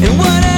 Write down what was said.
And what